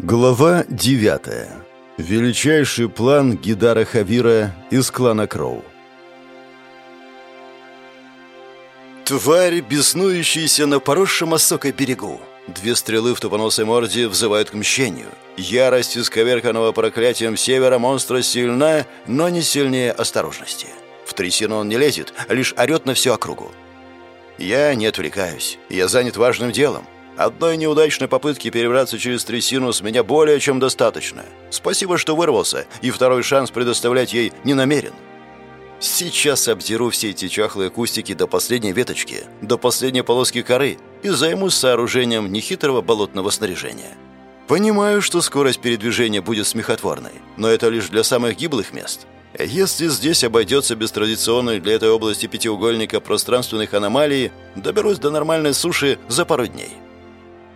Глава 9. Величайший план Гидара Хавира из клана Кроу. Тварь, беснующаяся на поросшем осокой берегу. Две стрелы в тупоносой морде взывают к мщению. Ярость исковерканного проклятием севера монстра сильна, но не сильнее осторожности. В трясину он не лезет, лишь орет на всю округу. Я не отвлекаюсь. Я занят важным делом. Одной неудачной попытки перебраться через трясину с меня более чем достаточно. Спасибо, что вырвался, и второй шанс предоставлять ей не намерен. Сейчас обдеру все эти чахлые кустики до последней веточки, до последней полоски коры и займусь сооружением нехитрого болотного снаряжения. Понимаю, что скорость передвижения будет смехотворной, но это лишь для самых гиблых мест. Если здесь обойдется без традиционной для этой области пятиугольника пространственных аномалий, доберусь до нормальной суши за пару дней.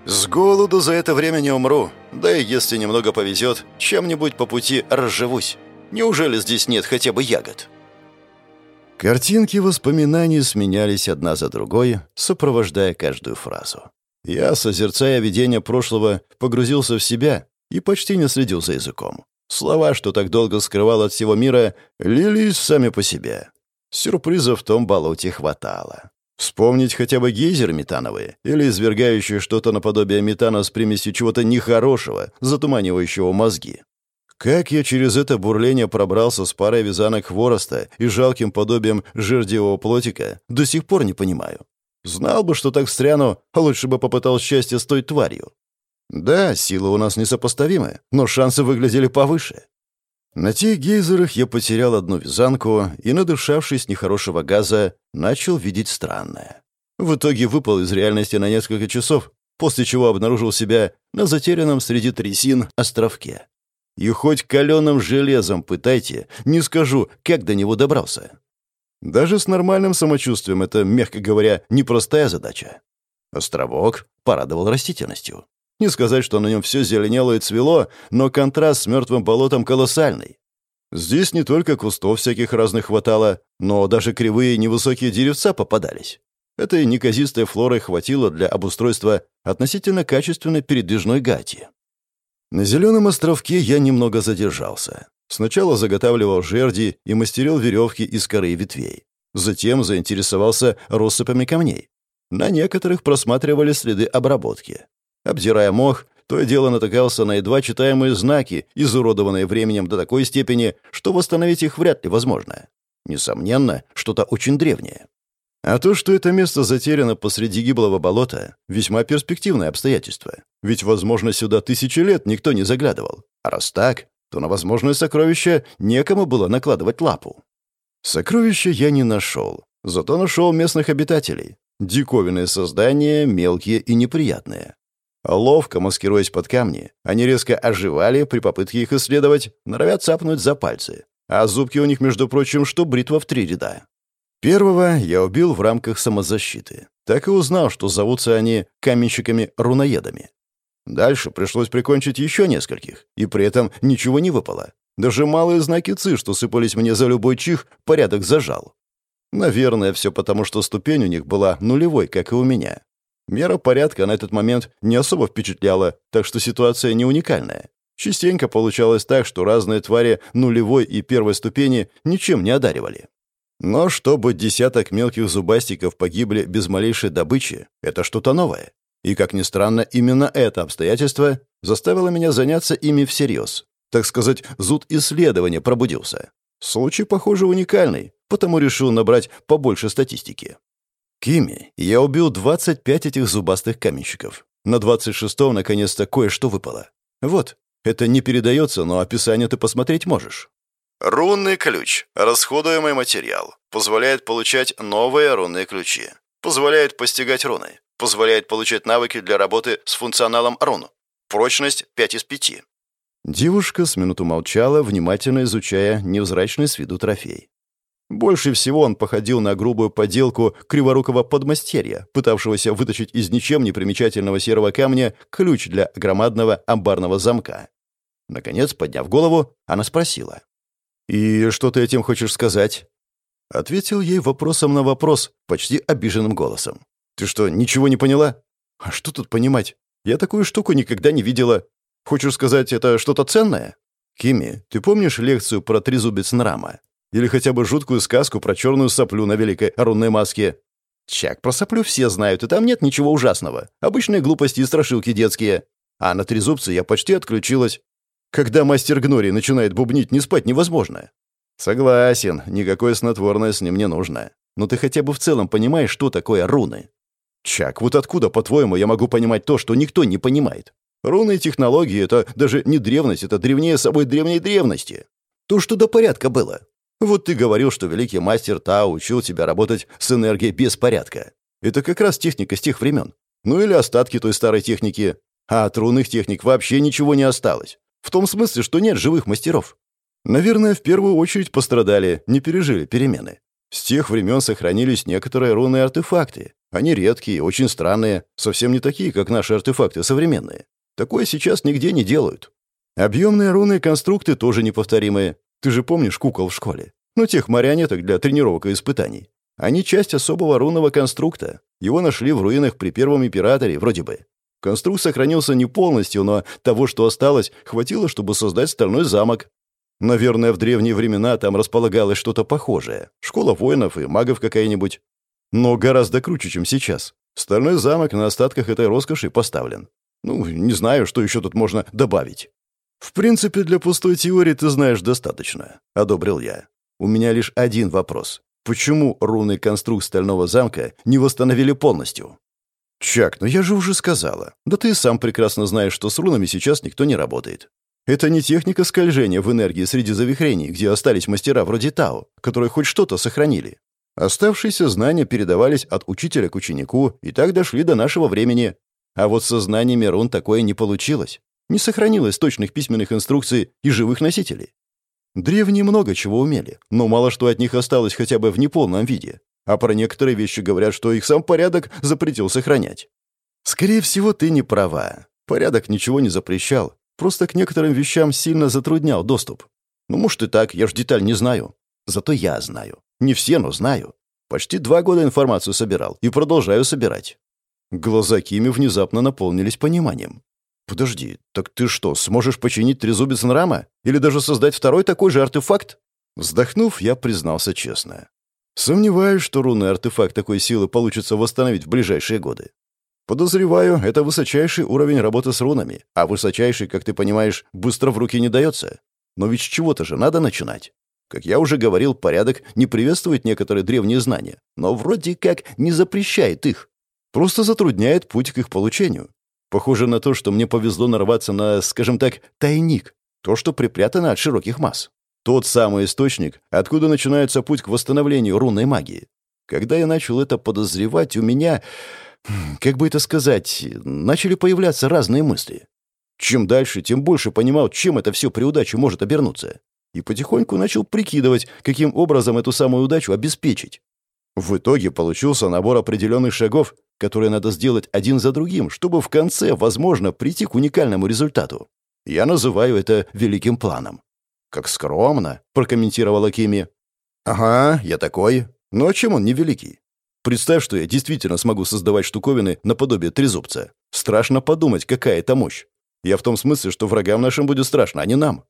С голоду за это время не умру. Да и если немного повезет, чем-нибудь по пути разживусь. Неужели здесь нет хотя бы ягод? Картинки воспоминаний сменялись одна за другой, сопровождая каждую фразу. Я, созерцая видение прошлого, погрузился в себя и почти не следил за языком. Слова, что так долго скрывал от всего мира, лились сами по себе. Сюрпризов в том болоте хватало. Вспомнить хотя бы гейзеры метановые или извергающие что-то наподобие метана с примесью чего-то нехорошего, затуманивающего мозги. Как я через это бурление пробрался с парой вязанок хвороста и жалким подобием жердевого плотика, до сих пор не понимаю. Знал бы, что так встряну, а лучше бы попытал счастье с той тварью. Да, силы у нас несопоставимы, но шансы выглядели повыше. На тех гейзерах я потерял одну вязанку и, надышавшись нехорошего газа, начал видеть странное. В итоге выпал из реальности на несколько часов, после чего обнаружил себя на затерянном среди трясин островке. И хоть каленым железом пытайте, не скажу, как до него добрался. Даже с нормальным самочувствием это, мягко говоря, непростая задача. Островок порадовал растительностью. Не сказать, что на нем все зеленело и цвело, но контраст с мертвым болотом колоссальный. Здесь не только кустов всяких разных хватало, но даже кривые невысокие деревца попадались. Этой неказистой флоры хватило для обустройства относительно качественной передвижной гати. На зеленом островке я немного задержался. Сначала заготавливал жерди и мастерил веревки из коры и ветвей. Затем заинтересовался россыпами камней. На некоторых просматривали следы обработки. Обдирая мох, то и дело натыкался на едва читаемые знаки, изуродованные временем до такой степени, что восстановить их вряд ли возможно. Несомненно, что-то очень древнее. А то, что это место затеряно посреди гиблого болота, весьма перспективное обстоятельство. Ведь, возможно, сюда тысячи лет никто не заглядывал. А раз так, то на возможное сокровище некому было накладывать лапу. Сокровища я не нашел, зато нашел местных обитателей. Диковинные создания, мелкие и неприятные. Ловко маскируясь под камни, они резко оживали при попытке их исследовать, норовят цапнуть за пальцы. А зубки у них, между прочим, что бритва в три ряда. Первого я убил в рамках самозащиты. Так и узнал, что зовутся они каменщиками-руноедами. Дальше пришлось прикончить еще нескольких, и при этом ничего не выпало. Даже малые знаки ЦИ, что сыпались мне за любой чих, порядок зажал. Наверное, все потому, что ступень у них была нулевой, как и у меня. Мера порядка на этот момент не особо впечатляла, так что ситуация не уникальная. Частенько получалось так, что разные твари нулевой и первой ступени ничем не одаривали. Но чтобы десяток мелких зубастиков погибли без малейшей добычи, это что-то новое. И, как ни странно, именно это обстоятельство заставило меня заняться ими всерьез. Так сказать, зуд исследования пробудился. Случай, похоже, уникальный, потому решил набрать побольше статистики. Кими я убил 25 этих зубастых каменщиков. На 26-м наконец-то кое-что выпало. Вот, это не передается, но описание ты посмотреть можешь. Рунный ключ. Расходуемый материал. Позволяет получать новые рунные ключи. Позволяет постигать руны. Позволяет получать навыки для работы с функционалом рун. Прочность 5 из 5. Девушка с минуту молчала, внимательно изучая невзрачный с виду трофей. Больше всего он походил на грубую поделку криворукого подмастерья, пытавшегося вытащить из ничем не примечательного серого камня ключ для громадного амбарного замка. Наконец, подняв голову, она спросила. «И что ты этим хочешь сказать?» Ответил ей вопросом на вопрос, почти обиженным голосом. «Ты что, ничего не поняла?» «А что тут понимать? Я такую штуку никогда не видела. Хочешь сказать, это что-то ценное? Кими, ты помнишь лекцию про трезубец Нрама? Или хотя бы жуткую сказку про черную соплю на великой рунной маске? Чак, про соплю все знают, и там нет ничего ужасного. Обычные глупости и страшилки детские. А на трезубце я почти отключилась. Когда мастер Гнори начинает бубнить, не спать невозможно. Согласен, никакое снотворное с ним не нужно. Но ты хотя бы в целом понимаешь, что такое руны? Чак, вот откуда, по-твоему, я могу понимать то, что никто не понимает? Руны и технологии — это даже не древность, это древнее собой древней древности. То, что до порядка было. Вот ты говорил, что великий мастер Та учил тебя работать с энергией без порядка. Это как раз техника с тех времен. Ну или остатки той старой техники. А от рунных техник вообще ничего не осталось. В том смысле, что нет живых мастеров. Наверное, в первую очередь пострадали, не пережили перемены. С тех времен сохранились некоторые рунные артефакты. Они редкие, очень странные, совсем не такие, как наши артефакты современные. Такое сейчас нигде не делают. Объемные рунные конструкты тоже неповторимые. Ты же помнишь кукол в школе? Ну, тех марионеток для тренировок и испытаний. Они часть особого рунного конструкта. Его нашли в руинах при первом императоре, вроде бы. Конструкт сохранился не полностью, но того, что осталось, хватило, чтобы создать стальной замок. Наверное, в древние времена там располагалось что-то похожее. Школа воинов и магов какая-нибудь. Но гораздо круче, чем сейчас. Стальной замок на остатках этой роскоши поставлен. Ну, не знаю, что еще тут можно добавить. «В принципе, для пустой теории ты знаешь достаточно», — одобрил я. «У меня лишь один вопрос. Почему рунный конструкт стального замка не восстановили полностью?» «Чак, ну я же уже сказала. Да ты сам прекрасно знаешь, что с рунами сейчас никто не работает. Это не техника скольжения в энергии среди завихрений, где остались мастера вроде Тао, которые хоть что-то сохранили. Оставшиеся знания передавались от учителя к ученику и так дошли до нашего времени. А вот со знаниями рун такое не получилось. Не сохранилось точных письменных инструкций и живых носителей. Древние много чего умели, но мало что от них осталось хотя бы в неполном виде. А про некоторые вещи говорят, что их сам порядок запретил сохранять. Скорее всего, ты не права. Порядок ничего не запрещал, просто к некоторым вещам сильно затруднял доступ. Ну, может и так, я ж деталь не знаю. Зато я знаю. Не все, но знаю. Почти два года информацию собирал и продолжаю собирать. Глаза Кими внезапно наполнились пониманием. «Подожди, так ты что, сможешь починить трезубец Нрама? Или даже создать второй такой же артефакт?» Вздохнув, я признался честно. Сомневаюсь, что рунный артефакт такой силы получится восстановить в ближайшие годы. Подозреваю, это высочайший уровень работы с рунами, а высочайший, как ты понимаешь, быстро в руки не дается. Но ведь с чего-то же надо начинать. Как я уже говорил, порядок не приветствует некоторые древние знания, но вроде как не запрещает их. Просто затрудняет путь к их получению. Похоже на то, что мне повезло нарваться на, скажем так, тайник. То, что припрятано от широких масс. Тот самый источник, откуда начинается путь к восстановлению рунной магии. Когда я начал это подозревать, у меня, как бы это сказать, начали появляться разные мысли. Чем дальше, тем больше понимал, чем это все при удаче может обернуться. И потихоньку начал прикидывать, каким образом эту самую удачу обеспечить. В итоге получился набор определенных шагов, которые надо сделать один за другим, чтобы в конце, возможно, прийти к уникальному результату. Я называю это великим планом. «Как скромно», — прокомментировала Кими. «Ага, я такой. Но чем он не великий? Представь, что я действительно смогу создавать штуковины наподобие трезубца. Страшно подумать, какая это мощь. Я в том смысле, что врагам нашим будет страшно, а не нам».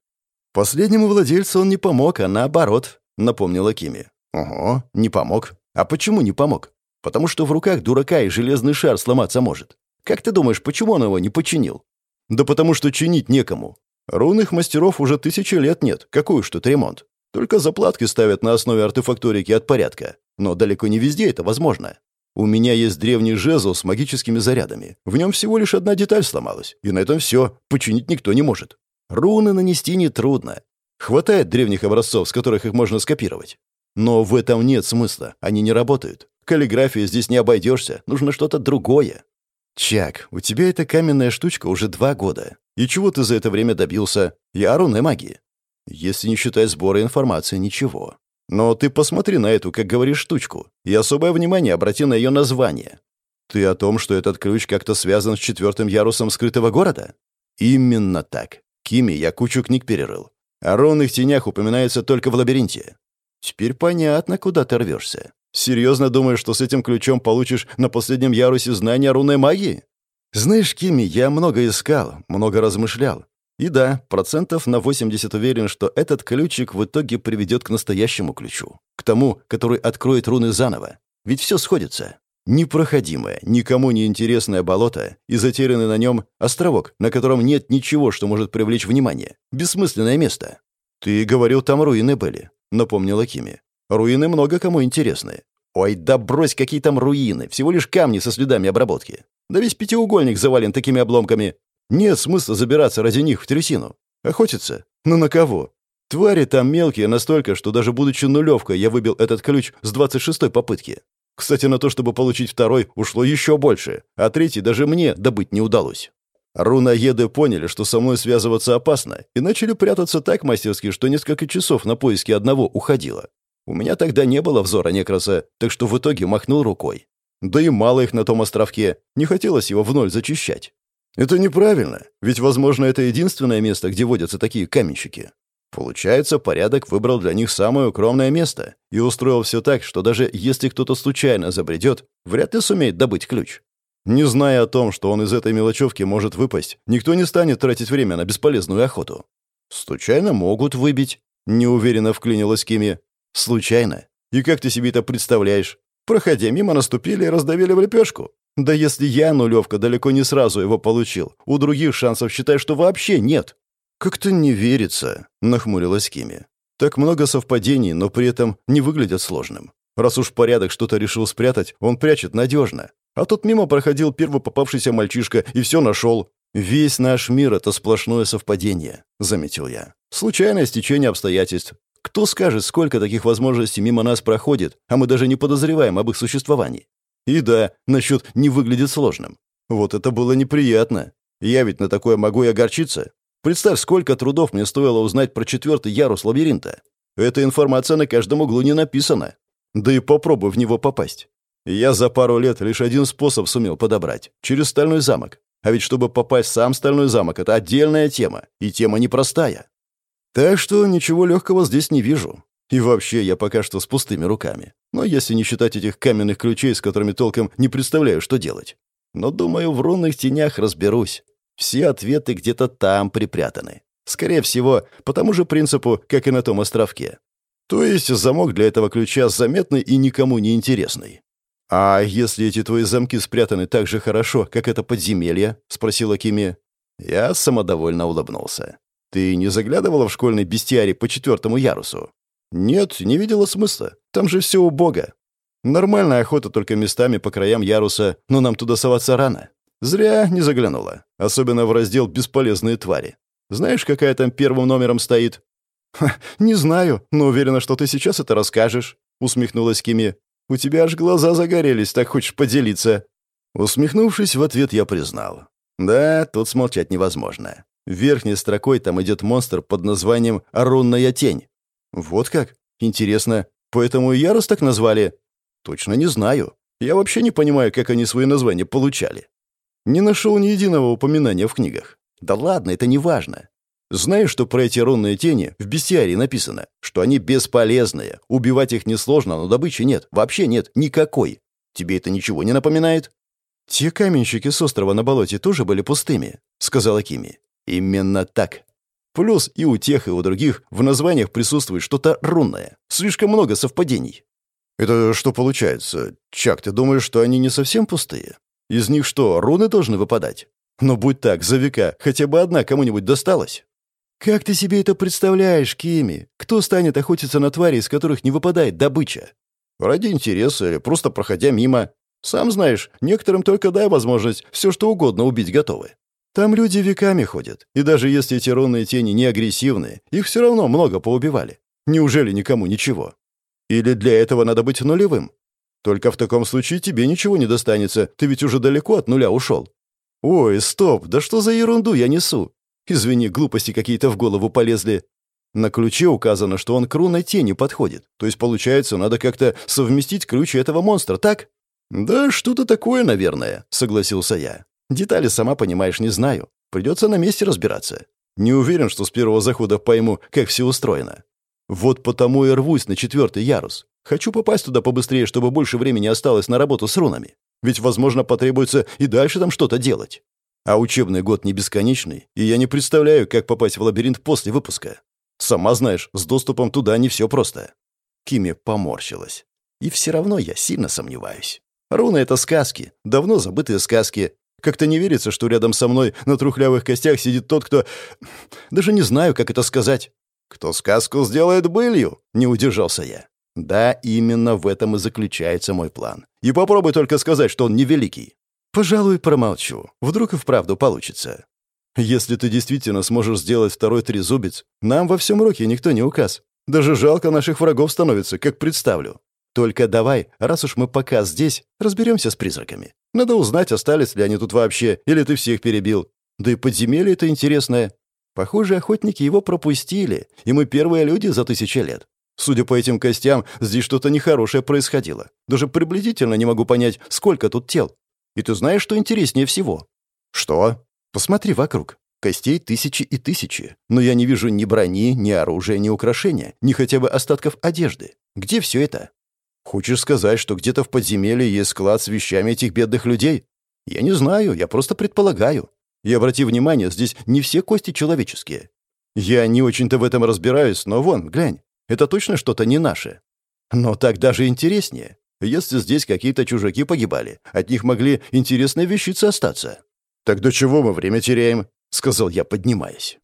«Последнему владельцу он не помог, а наоборот», — напомнила Кими. «Ого, не помог. А почему не помог? Потому что в руках дурака и железный шар сломаться может. Как ты думаешь, почему он его не починил? Да потому что чинить некому. Рунных мастеров уже тысячи лет нет. Какой уж тут ремонт. Только заплатки ставят на основе артефакторики от порядка. Но далеко не везде это возможно. У меня есть древний жезл с магическими зарядами. В нем всего лишь одна деталь сломалась. И на этом все. Починить никто не может. Руны нанести нетрудно. Хватает древних образцов, с которых их можно скопировать. Но в этом нет смысла, они не работают. Каллиграфия здесь не обойдешься, нужно что-то другое. Чак, у тебя эта каменная штучка уже два года. И чего ты за это время добился? Я рунной магии. Если не считать сбора информации, ничего. Но ты посмотри на эту, как говоришь, штучку, и особое внимание обрати на ее название. Ты о том, что этот ключ как-то связан с четвертым ярусом скрытого города? Именно так. Кими я кучу книг перерыл. О рунных тенях упоминается только в лабиринте. Теперь понятно, куда ты рвешься. Серьезно думаешь, что с этим ключом получишь на последнем ярусе знания рунной магии? Знаешь, Кими, я много искал, много размышлял. И да, процентов на 80 уверен, что этот ключик в итоге приведет к настоящему ключу. К тому, который откроет руны заново. Ведь все сходится. Непроходимое, никому не интересное болото и затерянный на нем островок, на котором нет ничего, что может привлечь внимание. Бессмысленное место. «Ты говорил, там руины были», — напомнила Кими. «Руины много кому интересны». «Ой, да брось, какие там руины! Всего лишь камни со следами обработки. Да весь пятиугольник завален такими обломками. Нет смысла забираться ради них в трясину. Охотиться? Ну на кого? Твари там мелкие настолько, что даже будучи нулевкой, я выбил этот ключ с 26-й попытки. Кстати, на то, чтобы получить второй, ушло еще больше, а третий даже мне добыть не удалось. Рунаеды поняли, что со мной связываться опасно, и начали прятаться так мастерски, что несколько часов на поиски одного уходило. У меня тогда не было взора некраса, так что в итоге махнул рукой. Да и мало их на том островке, не хотелось его в ноль зачищать. Это неправильно, ведь, возможно, это единственное место, где водятся такие каменщики. Получается, порядок выбрал для них самое укромное место и устроил все так, что даже если кто-то случайно забредет, вряд ли сумеет добыть ключ. Не зная о том, что он из этой мелочевки может выпасть, никто не станет тратить время на бесполезную охоту. Случайно могут выбить, неуверенно вклинилась Кими. Случайно? И как ты себе это представляешь? Проходя мимо, наступили и раздавили в лепешку. Да если я, нулевка, далеко не сразу его получил, у других шансов считай, что вообще нет. «Как-то не верится», — нахмурилась Кими. «Так много совпадений, но при этом не выглядят сложным. Раз уж порядок что-то решил спрятать, он прячет надежно. А тут мимо проходил первый попавшийся мальчишка и все нашел. Весь наш мир — это сплошное совпадение», — заметил я. «Случайное стечение обстоятельств. Кто скажет, сколько таких возможностей мимо нас проходит, а мы даже не подозреваем об их существовании? И да, насчет «не выглядит сложным». Вот это было неприятно. Я ведь на такое могу и огорчиться. Представь, сколько трудов мне стоило узнать про четвертый ярус лабиринта. Эта информация на каждом углу не написана. Да и попробуй в него попасть. Я за пару лет лишь один способ сумел подобрать — через Стальной замок. А ведь чтобы попасть в сам Стальной замок — это отдельная тема, и тема непростая. Так что ничего легкого здесь не вижу. И вообще, я пока что с пустыми руками. Но если не считать этих каменных ключей, с которыми толком не представляю, что делать. Но, думаю, в рунных тенях разберусь. Все ответы где-то там припрятаны. Скорее всего, по тому же принципу, как и на том островке. То есть замок для этого ключа заметный и никому не интересный. «А если эти твои замки спрятаны так же хорошо, как это подземелье?» — спросила Кими. Я самодовольно улыбнулся. «Ты не заглядывала в школьный бестиарий по четвертому ярусу?» «Нет, не видела смысла. Там же все убого. Нормальная охота только местами по краям яруса, но нам туда соваться рано. Зря не заглянула. Особенно в раздел «Бесполезные твари». Знаешь, какая там первым номером стоит?» Ха, «Не знаю, но уверена, что ты сейчас это расскажешь», — усмехнулась Кими. «У тебя аж глаза загорелись, так хочешь поделиться». Усмехнувшись, в ответ я признал. «Да, тут смолчать невозможно. Верхней строкой там идет монстр под названием «Рунная тень». «Вот как? Интересно. Поэтому и ярус так назвали?» «Точно не знаю. Я вообще не понимаю, как они свои названия получали. Не нашел ни единого упоминания в книгах. Да ладно, это не важно. Знаешь, что про эти рунные тени в бестиарии написано? Что они бесполезные. Убивать их несложно, но добычи нет. Вообще нет. Никакой. Тебе это ничего не напоминает? Те каменщики с острова на болоте тоже были пустыми, сказала Кими. Именно так. Плюс и у тех, и у других в названиях присутствует что-то рунное. Слишком много совпадений. Это что получается? Чак, ты думаешь, что они не совсем пустые? Из них что, руны должны выпадать? Но будь так, за века хотя бы одна кому-нибудь досталась. Как ты себе это представляешь, Кими? Кто станет охотиться на твари, из которых не выпадает добыча? Ради интереса или просто проходя мимо. Сам знаешь, некоторым только дай возможность все что угодно убить готовы. Там люди веками ходят, и даже если эти рунные тени не агрессивные, их все равно много поубивали. Неужели никому ничего? Или для этого надо быть нулевым? Только в таком случае тебе ничего не достанется, ты ведь уже далеко от нуля ушел. Ой, стоп, да что за ерунду я несу? Извини, глупости какие-то в голову полезли. На ключе указано, что он к рунной тени подходит. То есть, получается, надо как-то совместить ключи этого монстра, так? Да что-то такое, наверное, согласился я. Детали, сама понимаешь, не знаю. Придется на месте разбираться. Не уверен, что с первого захода пойму, как все устроено. Вот потому и рвусь на четвертый ярус. Хочу попасть туда побыстрее, чтобы больше времени осталось на работу с рунами. Ведь, возможно, потребуется и дальше там что-то делать. А учебный год не бесконечный, и я не представляю, как попасть в лабиринт после выпуска. Сама знаешь, с доступом туда не все просто». Кими поморщилась. «И все равно я сильно сомневаюсь. Руны — это сказки, давно забытые сказки. Как-то не верится, что рядом со мной на трухлявых костях сидит тот, кто... Даже не знаю, как это сказать. Кто сказку сделает былью?» — не удержался я. «Да, именно в этом и заключается мой план. И попробуй только сказать, что он невеликий». «Пожалуй, промолчу. Вдруг и вправду получится. Если ты действительно сможешь сделать второй трезубец, нам во всем роке никто не указ. Даже жалко наших врагов становится, как представлю. Только давай, раз уж мы пока здесь, разберемся с призраками. Надо узнать, остались ли они тут вообще, или ты всех перебил. Да и подземелье это интересное. Похоже, охотники его пропустили, и мы первые люди за тысячи лет. Судя по этим костям, здесь что-то нехорошее происходило. Даже приблизительно не могу понять, сколько тут тел. И ты знаешь, что интереснее всего? Что? Посмотри вокруг. Костей тысячи и тысячи, но я не вижу ни брони, ни оружия, ни украшения, ни хотя бы остатков одежды. Где все это? Хочешь сказать, что где-то в подземелье есть склад с вещами этих бедных людей? Я не знаю, я просто предполагаю. И обрати внимание, здесь не все кости человеческие. Я не очень-то в этом разбираюсь, но вон, глянь, это точно что-то не наше. Но так даже интереснее. Если здесь какие-то чужаки погибали, от них могли интересные вещицы остаться. «Так до чего мы время теряем?» — сказал я, поднимаясь.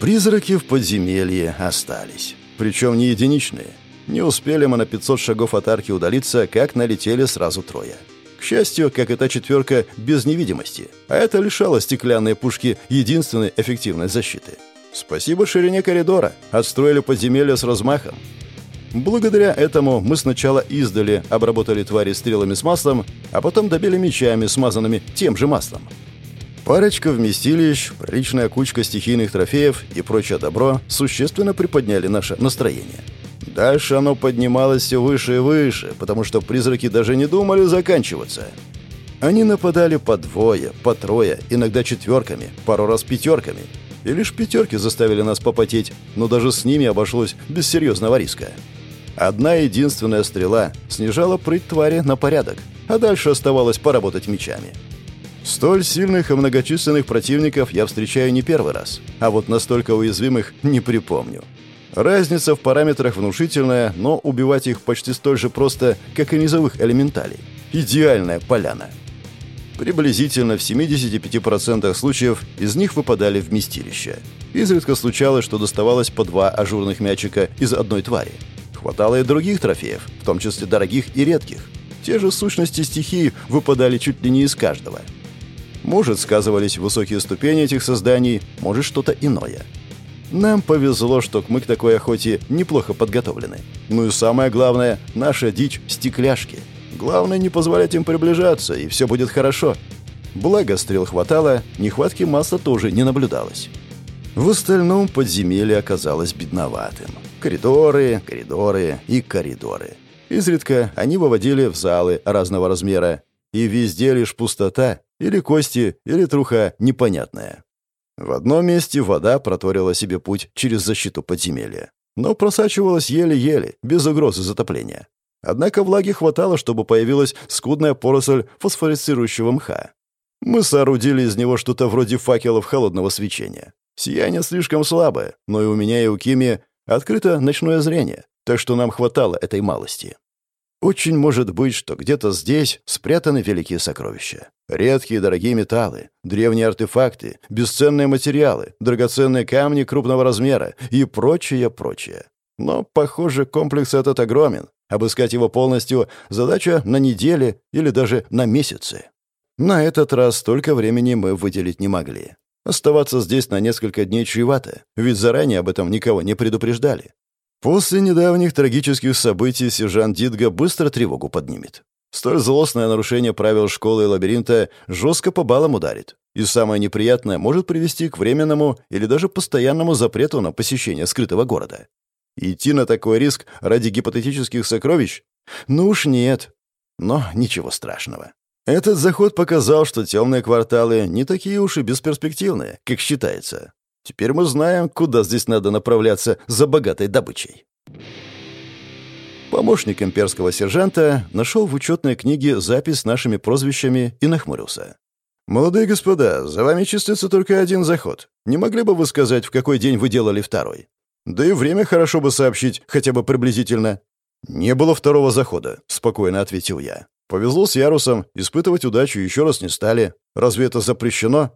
Призраки в подземелье остались. Причем не единичные. Не успели мы на 500 шагов от арки удалиться, как налетели сразу трое. К счастью, как и та четверка, без невидимости. А это лишало стеклянные пушки единственной эффективной защиты. Спасибо ширине коридора. Отстроили подземелье с размахом. Благодаря этому мы сначала издали обработали твари стрелами с маслом, а потом добили мечами, смазанными тем же маслом. Парочка вместилищ, приличная кучка стихийных трофеев и прочее добро существенно приподняли наше настроение. Дальше оно поднималось все выше и выше, потому что призраки даже не думали заканчиваться. Они нападали по двое, по трое, иногда четверками, пару раз пятерками. И лишь пятерки заставили нас попотеть, но даже с ними обошлось без серьезного риска. Одна единственная стрела снижала прыть твари на порядок, а дальше оставалось поработать мечами. Столь сильных и многочисленных противников я встречаю не первый раз, а вот настолько уязвимых не припомню. Разница в параметрах внушительная, но убивать их почти столь же просто, как и низовых элементалей. Идеальная поляна. Приблизительно в 75% случаев из них выпадали вместилища. Изредка случалось, что доставалось по два ажурных мячика из одной твари. Хватало и других трофеев, в том числе дорогих и редких. Те же сущности стихии выпадали чуть ли не из каждого. Может, сказывались высокие ступени этих созданий, может, что-то иное. Нам повезло, что мы к такой охоте неплохо подготовлены. Ну и самое главное, наша дичь — стекляшки. Главное, не позволять им приближаться, и все будет хорошо. Благо, стрел хватало, нехватки масла тоже не наблюдалось. В остальном подземелье оказалось бедноватым. Коридоры, коридоры и коридоры. Изредка они выводили в залы разного размера, и везде лишь пустота, или кости, или труха непонятная. В одном месте вода проторила себе путь через защиту подземелья, но просачивалась еле-еле, без угрозы затопления. Однако влаги хватало, чтобы появилась скудная поросль фосфорицирующего мха. Мы соорудили из него что-то вроде факелов холодного свечения. Сияние слишком слабое, но и у меня, и у Кими Открыто ночное зрение, так что нам хватало этой малости. Очень может быть, что где-то здесь спрятаны великие сокровища. Редкие дорогие металлы, древние артефакты, бесценные материалы, драгоценные камни крупного размера и прочее, прочее. Но, похоже, комплекс этот огромен. Обыскать его полностью — задача на недели или даже на месяцы. На этот раз столько времени мы выделить не могли. Оставаться здесь на несколько дней чревато, ведь заранее об этом никого не предупреждали. После недавних трагических событий сержант Дидга быстро тревогу поднимет. Столь злостное нарушение правил школы и лабиринта жестко по баллам ударит. И самое неприятное может привести к временному или даже постоянному запрету на посещение скрытого города. Идти на такой риск ради гипотетических сокровищ? Ну уж нет. Но ничего страшного. Этот заход показал, что темные кварталы не такие уж и бесперспективные, как считается. Теперь мы знаем, куда здесь надо направляться за богатой добычей. Помощник имперского сержанта нашел в учетной книге запись с нашими прозвищами и нахмурился. «Молодые господа, за вами числится только один заход. Не могли бы вы сказать, в какой день вы делали второй? Да и время хорошо бы сообщить, хотя бы приблизительно». «Не было второго захода», — спокойно ответил я. «Повезло с ярусом, испытывать удачу еще раз не стали. Разве это запрещено?»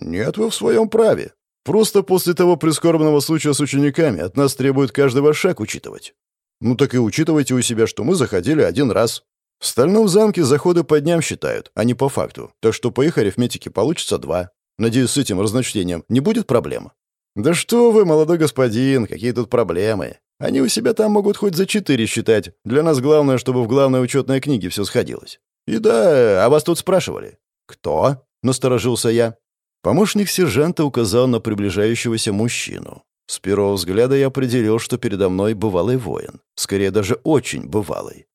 «Нет, вы в своем праве. Просто после того прискорбного случая с учениками от нас требует каждый ваш шаг учитывать. Ну так и учитывайте у себя, что мы заходили один раз. В стальном замке заходы по дням считают, а не по факту. Так что по их арифметике получится два. Надеюсь, с этим разночтением не будет проблем. Да что вы, молодой господин, какие тут проблемы? Они у себя там могут хоть за четыре считать. Для нас главное, чтобы в главной учетной книге все сходилось. И да, а вас тут спрашивали. Кто? Насторожился я. Помощник сержанта указал на приближающегося мужчину. С первого взгляда я определил, что передо мной бывалый воин. Скорее, даже очень бывалый.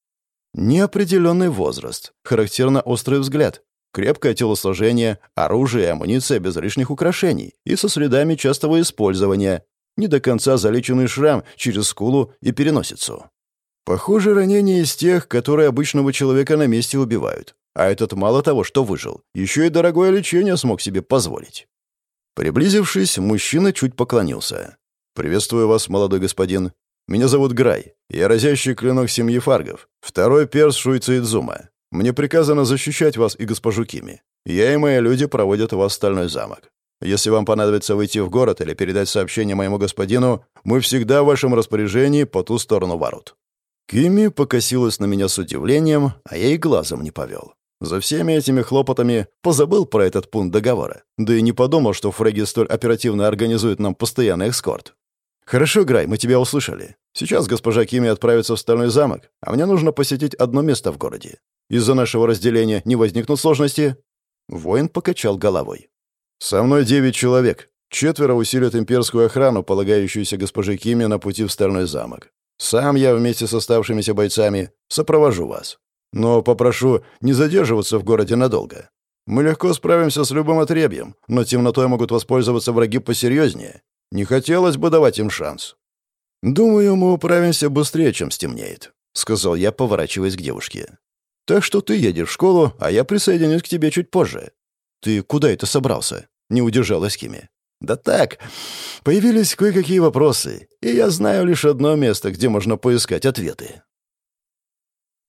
Неопределенный возраст, характерно острый взгляд, крепкое телосложение, оружие и амуниция без лишних украшений и со следами частого использования, не до конца залеченный шрам через скулу и переносицу. Похоже, ранение из тех, которые обычного человека на месте убивают. А этот мало того, что выжил, еще и дорогое лечение смог себе позволить. Приблизившись, мужчина чуть поклонился. «Приветствую вас, молодой господин. Меня зовут Грай. Я разящий клинок семьи Фаргов. Второй перс Шуйца Идзума. Мне приказано защищать вас и госпожу Кими. Я и мои люди проводят вас в Стальной замок. Если вам понадобится выйти в город или передать сообщение моему господину, мы всегда в вашем распоряжении по ту сторону ворот». Кими покосилась на меня с удивлением, а я и глазом не повел. За всеми этими хлопотами позабыл про этот пункт договора, да и не подумал, что Фрэгги столь оперативно организует нам постоянный эскорт. «Хорошо, Грай, мы тебя услышали. Сейчас госпожа Кими отправится в Стальной замок, а мне нужно посетить одно место в городе. Из-за нашего разделения не возникнут сложности?» Воин покачал головой. «Со мной девять человек. Четверо усилят имперскую охрану, полагающуюся госпоже Кими на пути в Стальной замок. Сам я вместе с оставшимися бойцами сопровожу вас. Но попрошу не задерживаться в городе надолго. Мы легко справимся с любым отребьем, но темнотой могут воспользоваться враги посерьезнее. Не хотелось бы давать им шанс. «Думаю, мы управимся быстрее, чем стемнеет», — сказал я, поворачиваясь к девушке. «Так что ты едешь в школу, а я присоединюсь к тебе чуть позже». «Ты куда это собрался?» — не удержалась Кими. «Да так, появились кое-какие вопросы, и я знаю лишь одно место, где можно поискать ответы».